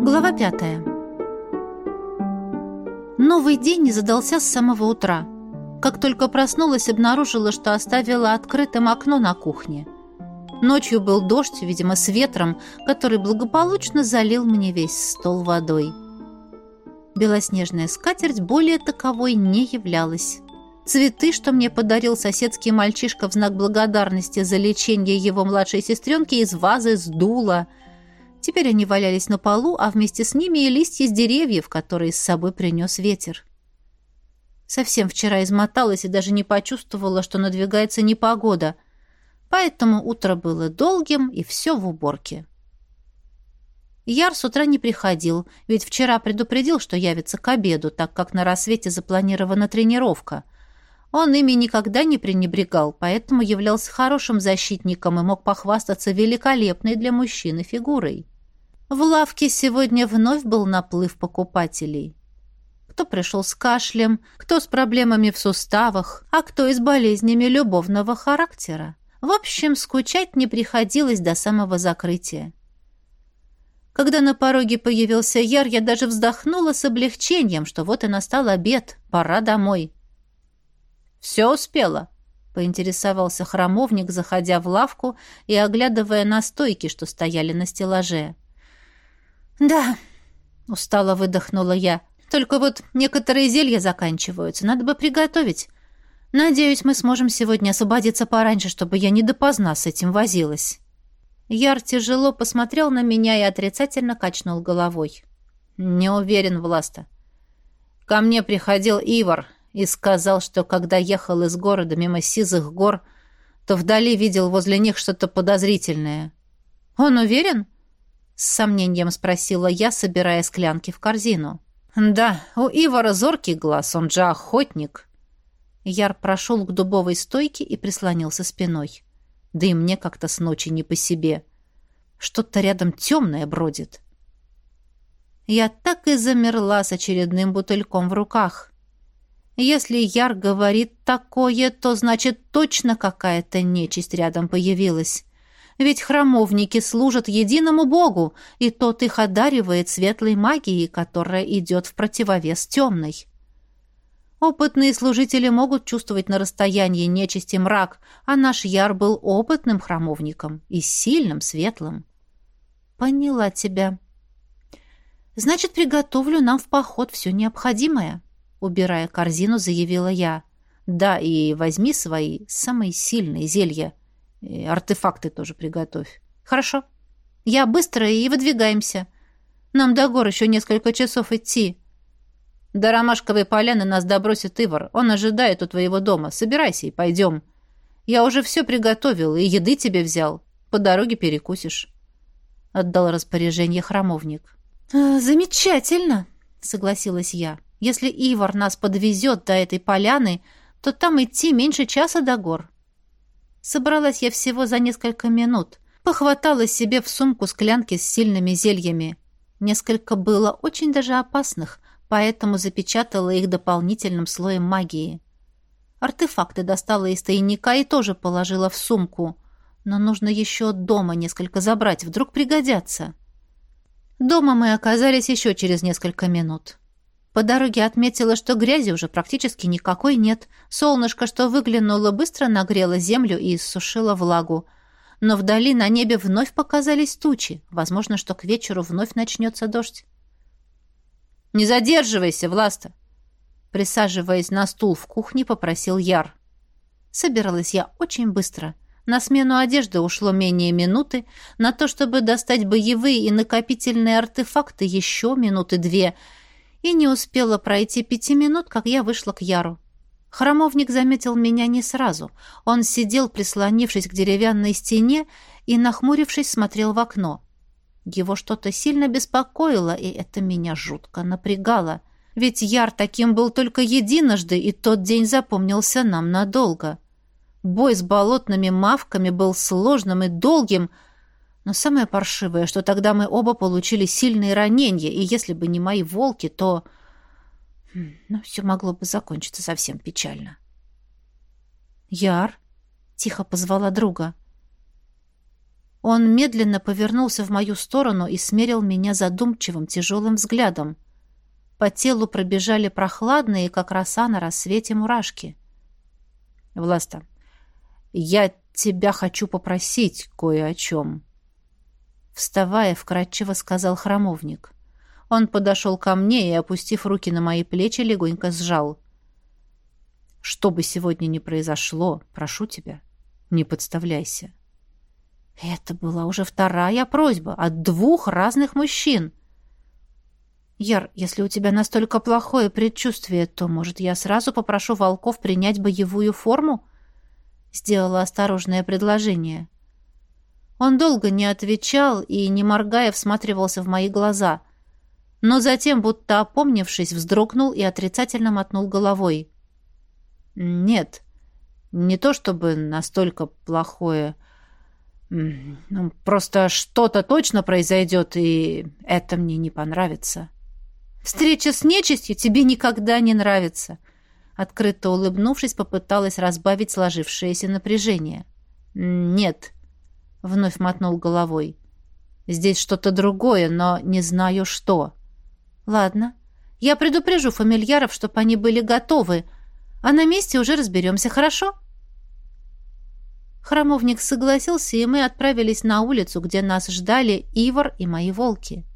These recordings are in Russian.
Глава пятая. Новый день не задался с самого утра. Как только проснулась, обнаружила, что оставила открытым окно на кухне. Ночью был дождь, видимо, с ветром, который благополучно залил мне весь стол водой. Белоснежная скатерть более таковой не являлась. Цветы, что мне подарил соседский мальчишка в знак благодарности за лечение его младшей сестренки, из вазы сдуло – Теперь они валялись на полу, а вместе с ними и листья с деревьев, которые с собой принес ветер. Совсем вчера измоталась и даже не почувствовала, что надвигается непогода, поэтому утро было долгим и все в уборке. Яр с утра не приходил, ведь вчера предупредил, что явится к обеду, так как на рассвете запланирована тренировка. Он ими никогда не пренебрегал, поэтому являлся хорошим защитником и мог похвастаться великолепной для мужчины фигурой. В лавке сегодня вновь был наплыв покупателей. Кто пришел с кашлем, кто с проблемами в суставах, а кто и с болезнями любовного характера. В общем, скучать не приходилось до самого закрытия. Когда на пороге появился Яр, я даже вздохнула с облегчением, что вот и настал обед, пора домой. «Все успела?» — поинтересовался храмовник, заходя в лавку и оглядывая на стойки, что стояли на стеллаже. «Да», — устало выдохнула я. «Только вот некоторые зелья заканчиваются. Надо бы приготовить. Надеюсь, мы сможем сегодня освободиться пораньше, чтобы я не допоздна с этим возилась». Яр тяжело посмотрел на меня и отрицательно качнул головой. «Не уверен, Власта. Ко мне приходил Ивар и сказал, что когда ехал из города мимо сизых гор, то вдали видел возле них что-то подозрительное. Он уверен?» С сомнением спросила я, собирая склянки в корзину. «Да, у Ивара зоркий глаз, он же охотник». Яр прошел к дубовой стойке и прислонился спиной. Да и мне как-то с ночи не по себе. Что-то рядом темное бродит. Я так и замерла с очередным бутыльком в руках. Если Яр говорит такое, то значит точно какая-то нечисть рядом появилась. Ведь храмовники служат единому Богу, и тот их одаривает светлой магией, которая идет в противовес темной. Опытные служители могут чувствовать на расстоянии нечисти мрак, а наш Яр был опытным храмовником и сильным, светлым. Поняла тебя. Значит, приготовлю нам в поход все необходимое, убирая корзину, заявила я. Да, и возьми свои самые сильные зелья. И артефакты тоже приготовь. Хорошо. Я быстро и выдвигаемся. Нам до гор еще несколько часов идти. До Ромашковой поляны нас добросит Ивар. Он ожидает у твоего дома. Собирайся и пойдем. Я уже все приготовил и еды тебе взял. По дороге перекусишь. Отдал распоряжение храмовник. «А, «Замечательно», — согласилась я. «Если Ивар нас подвезет до этой поляны, то там идти меньше часа до гор. Собралась я всего за несколько минут. Похватала себе в сумку склянки с сильными зельями. Несколько было очень даже опасных, поэтому запечатала их дополнительным слоем магии. Артефакты достала из тайника и тоже положила в сумку. Но нужно еще дома несколько забрать, вдруг пригодятся. Дома мы оказались еще через несколько минут. По дороге отметила, что грязи уже практически никакой нет. Солнышко, что выглянуло, быстро нагрело землю и иссушило влагу. Но вдали на небе вновь показались тучи. Возможно, что к вечеру вновь начнется дождь. «Не задерживайся, Власта!» Присаживаясь на стул в кухне, попросил Яр. Собиралась я очень быстро. На смену одежды ушло менее минуты, на то, чтобы достать боевые и накопительные артефакты еще минуты две — и не успела пройти пяти минут, как я вышла к Яру. Храмовник заметил меня не сразу. Он сидел, прислонившись к деревянной стене, и, нахмурившись, смотрел в окно. Его что-то сильно беспокоило, и это меня жутко напрягало. Ведь Яр таким был только единожды, и тот день запомнился нам надолго. Бой с болотными мавками был сложным и долгим, но самое паршивое, что тогда мы оба получили сильные ранения, и если бы не мои волки, то... Хм, ну, все могло бы закончиться совсем печально. «Яр?» — тихо позвала друга. Он медленно повернулся в мою сторону и смерил меня задумчивым, тяжелым взглядом. По телу пробежали прохладные, как роса на рассвете, мурашки. «Власта, я тебя хочу попросить кое о чем». Вставая, вкратчиво сказал храмовник. Он подошел ко мне и, опустив руки на мои плечи, легонько сжал. «Что бы сегодня ни произошло, прошу тебя, не подставляйся. Это была уже вторая просьба от двух разных мужчин. Яр, если у тебя настолько плохое предчувствие, то, может, я сразу попрошу волков принять боевую форму? Сделала осторожное предложение. Он долго не отвечал и, не моргая, всматривался в мои глаза. Но затем, будто опомнившись, вздрогнул и отрицательно мотнул головой. «Нет, не то чтобы настолько плохое...» Просто что-то точно произойдет, и это мне не понравится. Встреча с нечистью тебе никогда не нравится. Открыто улыбнувшись, попыталась разбавить сложившееся напряжение. Нет, вновь мотнул головой. Здесь что-то другое, но не знаю что. Ладно, я предупрежу фамильяров, чтобы они были готовы, а на месте уже разберемся, хорошо? — Храмовник согласился, и мы отправились на улицу, где нас ждали Ивар и мои волки.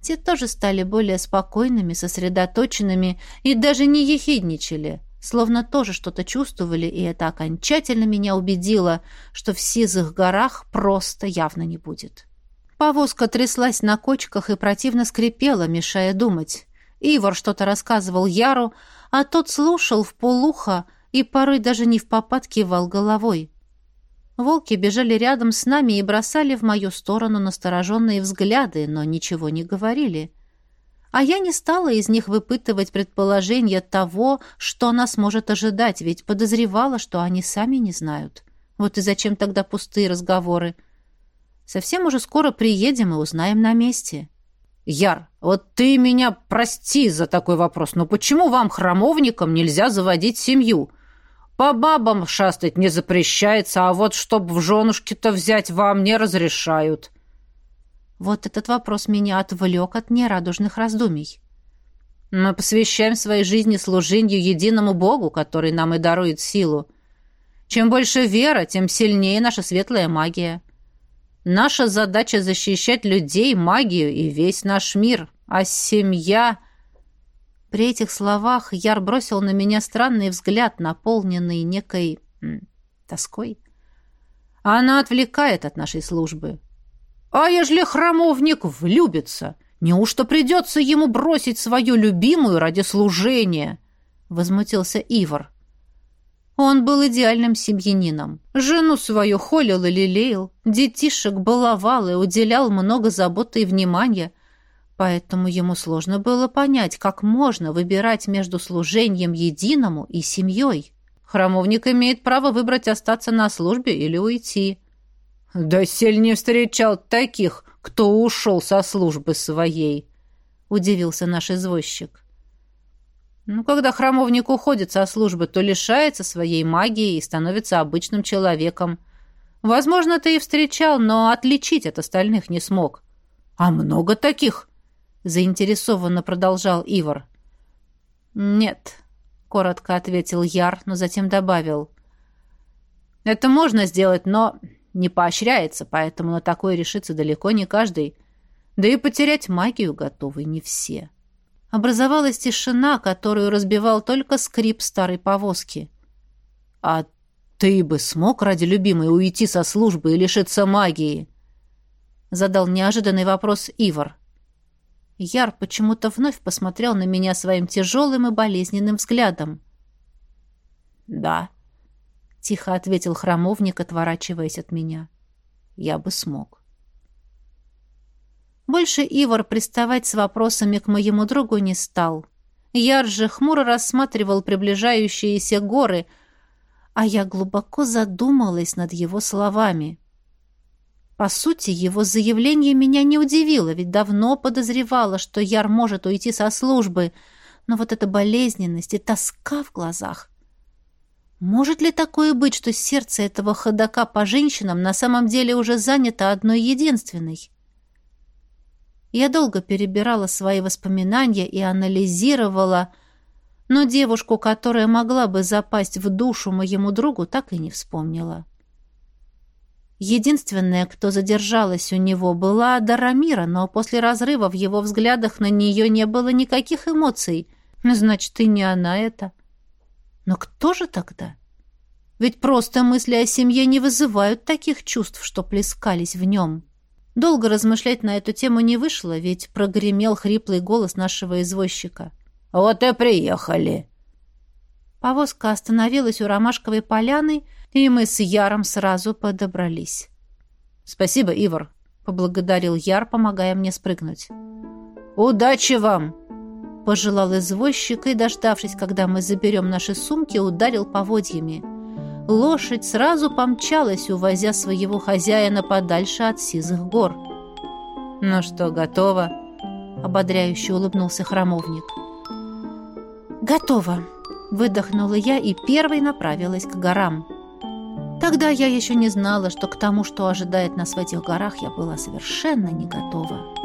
Те тоже стали более спокойными, сосредоточенными и даже не ехидничали, словно тоже что-то чувствовали, и это окончательно меня убедило, что в сизых горах просто явно не будет. Повозка тряслась на кочках и противно скрипела, мешая думать. Ивар что-то рассказывал Яру, а тот слушал в полухо и порой даже не в попад кивал головой. Волки бежали рядом с нами и бросали в мою сторону настороженные взгляды, но ничего не говорили. А я не стала из них выпытывать предположение того, что нас может ожидать, ведь подозревала, что они сами не знают. Вот и зачем тогда пустые разговоры? Совсем уже скоро приедем и узнаем на месте. Яр, вот ты меня прости за такой вопрос, но почему вам, храмовникам, нельзя заводить семью? — по бабам шастать не запрещается, а вот чтоб в женушки-то взять вам не разрешают. Вот этот вопрос меня отвлек от нерадужных раздумий. Мы посвящаем своей жизни служению единому Богу, который нам и дарует силу. Чем больше вера, тем сильнее наша светлая магия. Наша задача защищать людей, магию и весь наш мир, а семья при этих словах Яр бросил на меня странный взгляд, наполненный некой тоской. Она отвлекает от нашей службы. А ежели храмовник влюбится, неужто придется ему бросить свою любимую ради служения? Возмутился Ивар. Он был идеальным семьянином. Жену свою холил и лелеял, детишек баловал и уделял много заботы и внимания – Поэтому ему сложно было понять, как можно выбирать между служением единому и семьей. Храмовник имеет право выбрать остаться на службе или уйти. «Да сель не встречал таких, кто ушел со службы своей», — удивился наш извозчик. «Ну, когда храмовник уходит со службы, то лишается своей магии и становится обычным человеком. Возможно, ты и встречал, но отличить от остальных не смог. А много таких?» заинтересованно продолжал Ивар. Нет, коротко ответил Яр, но затем добавил: Это можно сделать, но не поощряется, поэтому на такое решится далеко не каждый. Да и потерять магию готовы не все. Образовалась тишина, которую разбивал только скрип старой повозки. А ты бы смог ради любимой уйти со службы и лишиться магии? Задал неожиданный вопрос Ивар. Яр почему-то вновь посмотрел на меня своим тяжелым и болезненным взглядом. «Да», — тихо ответил храмовник, отворачиваясь от меня. «Я бы смог». Больше Ивар приставать с вопросами к моему другу не стал. Яр же хмуро рассматривал приближающиеся горы, а я глубоко задумалась над его словами. По сути, его заявление меня не удивило, ведь давно подозревала, что Яр может уйти со службы, но вот эта болезненность и тоска в глазах. Может ли такое быть, что сердце этого ходока по женщинам на самом деле уже занято одной единственной? Я долго перебирала свои воспоминания и анализировала, но девушку, которая могла бы запасть в душу моему другу, так и не вспомнила. Единственная, кто задержалась у него, была Дарамира, но после разрыва в его взглядах на нее не было никаких эмоций. Значит, и не она это. Но кто же тогда? Ведь просто мысли о семье не вызывают таких чувств, что плескались в нем. Долго размышлять на эту тему не вышло, ведь прогремел хриплый голос нашего извозчика. «Вот и приехали!» Повозка остановилась у ромашковой поляны, и мы с Яром сразу подобрались. «Спасибо, Ивар», — поблагодарил Яр, помогая мне спрыгнуть. «Удачи вам!» — пожелал извозчик и, дождавшись, когда мы заберем наши сумки, ударил поводьями лошадь сразу помчалась, увозя своего хозяина подальше от сизых гор. «Ну что, готово?» — ободряюще улыбнулся храмовник. «Готово!» — выдохнула я и первой направилась к горам. Тогда я еще не знала, что к тому, что ожидает нас в этих горах, я была совершенно не готова.